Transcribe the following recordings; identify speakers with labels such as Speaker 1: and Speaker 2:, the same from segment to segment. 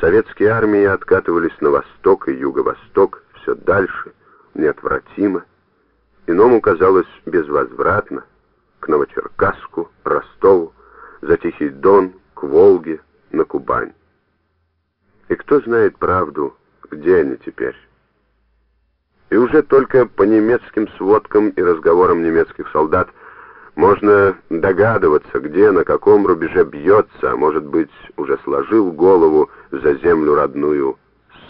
Speaker 1: Советские армии откатывались на восток и юго-восток, все дальше, неотвратимо. Иному казалось безвозвратно, к Новочеркасску, Ростову, за Тихий Дон, к Волге, на Кубань. И кто знает правду, где они теперь? И уже только по немецким сводкам и разговорам немецких солдат можно догадываться, где, на каком рубеже бьется, а может быть, уже сложил голову за землю родную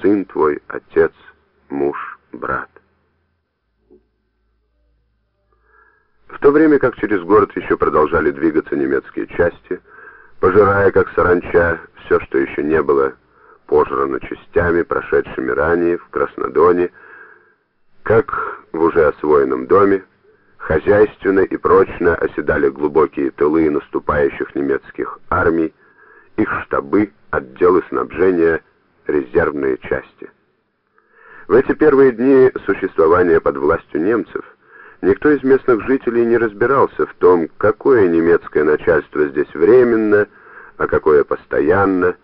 Speaker 1: сын твой, отец, муж, брат. В то время как через город еще продолжали двигаться немецкие части, пожирая, как саранча, все, что еще не было пожрано частями, прошедшими ранее в Краснодоне, как в уже освоенном доме, хозяйственно и прочно оседали глубокие тылы наступающих немецких армий, их штабы, отделы снабжения, резервные части. В эти первые дни существования под властью немцев никто из местных жителей не разбирался в том, какое немецкое начальство здесь временно, а какое постоянно,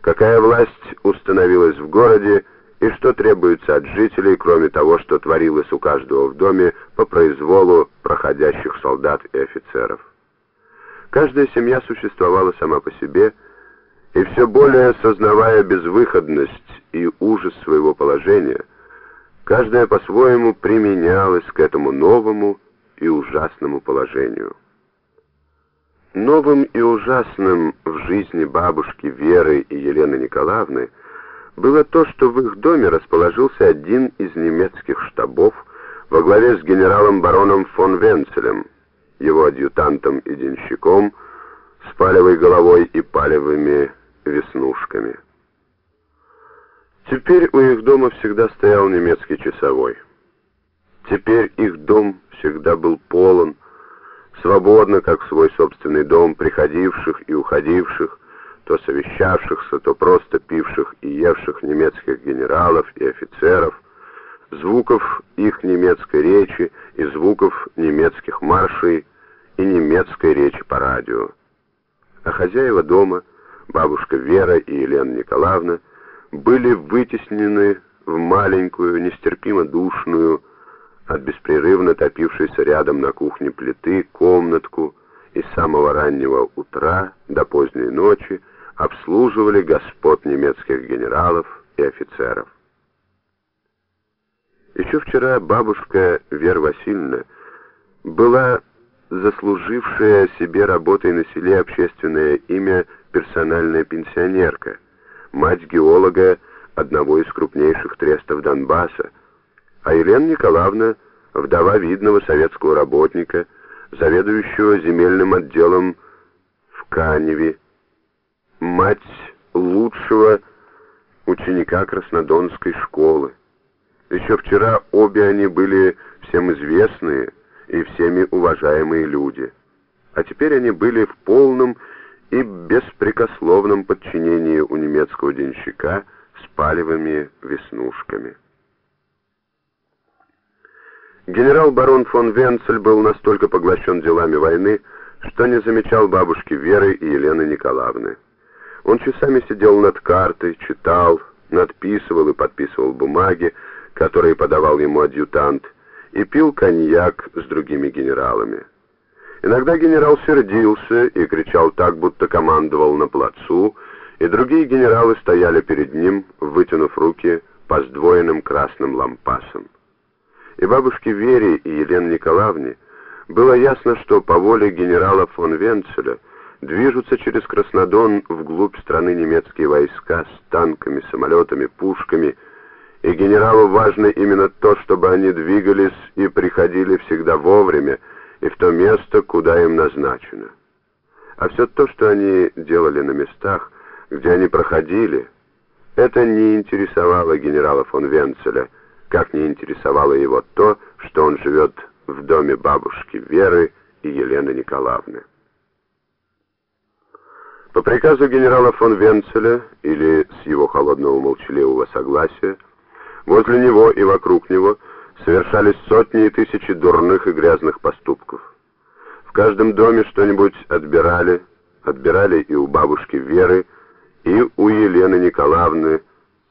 Speaker 1: какая власть установилась в городе и что требуется от жителей, кроме того, что творилось у каждого в доме по произволу проходящих солдат и офицеров. Каждая семья существовала сама по себе, и все более сознавая безвыходность и ужас своего положения, каждая по-своему применялась к этому новому и ужасному положению. Новым и ужасным в жизни бабушки Веры и Елены Николаевны – было то, что в их доме расположился один из немецких штабов во главе с генералом бароном фон Венцелем, его адъютантом и денщиком, с палевой головой и палевыми веснушками. Теперь у их дома всегда стоял немецкий часовой. Теперь их дом всегда был полон, свободно, как свой собственный дом, приходивших и уходивших, то совещавшихся, то просто пивших и евших немецких генералов и офицеров, звуков их немецкой речи и звуков немецких маршей и немецкой речи по радио. А хозяева дома, бабушка Вера и Елена Николаевна, были вытеснены в маленькую, нестерпимо душную, от беспрерывно топившейся рядом на кухне плиты комнатку и с самого раннего утра до поздней ночи обслуживали господ немецких генералов и офицеров. Еще вчера бабушка Вера Васильевна была заслужившая себе работой на селе общественное имя персональная пенсионерка, мать геолога одного из крупнейших трестов Донбасса, а Елена Николаевна — вдова видного советского работника, заведующего земельным отделом в Каневе, мать лучшего ученика Краснодонской школы. Еще вчера обе они были всем известные и всеми уважаемые люди. А теперь они были в полном и беспрекословном подчинении у немецкого денщика с палевыми веснушками. Генерал-барон фон Венцель был настолько поглощен делами войны, что не замечал бабушки Веры и Елены Николаевны. Он часами сидел над картой, читал, надписывал и подписывал бумаги, которые подавал ему адъютант, и пил коньяк с другими генералами. Иногда генерал сердился и кричал так, будто командовал на плацу, и другие генералы стояли перед ним, вытянув руки по сдвоенным красным лампасам. И бабушке Вере и Елене Николаевне было ясно, что по воле генерала фон Венцеля движутся через Краснодон вглубь страны немецкие войска с танками, самолетами, пушками, и генералу важно именно то, чтобы они двигались и приходили всегда вовремя и в то место, куда им назначено. А все то, что они делали на местах, где они проходили, это не интересовало генерала фон Венцеля, как не интересовало его то, что он живет в доме бабушки Веры и Елены Николаевны. По приказу генерала фон Венцеля или с его холодного молчаливого согласия, возле него и вокруг него совершались сотни и тысячи дурных и грязных поступков. В каждом доме что-нибудь отбирали, отбирали и у бабушки Веры, и у Елены Николаевны